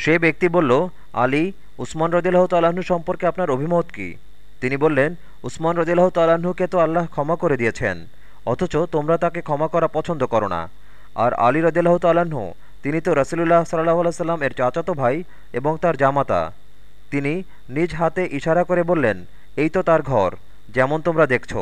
সে ব্যক্তি বলল, আলী, উসমান রদিল্লাহ তাল্লাহ্ন সম্পর্কে আপনার অভিমত কি? তিনি বললেন, উসমান রদিল্লাহ তাল্লাহ্নকে তো আল্লাহ ক্ষমা করে দিয়েছেন, অথচ তোমরা তাকে ক্ষমা করা পছন্দ করো না। আর আলী রদিল্লাহ তাল্লাহ্ন তিনি তো রসুলুল্লাহ সাল্লাহ সাল্লাম এর চাচাতো ভাই এবং তার জামাতা। তিনি নিজ হাতে ইশারা করে বললেন, এই তো তার ঘর, যেমন তোমরা দেখছ।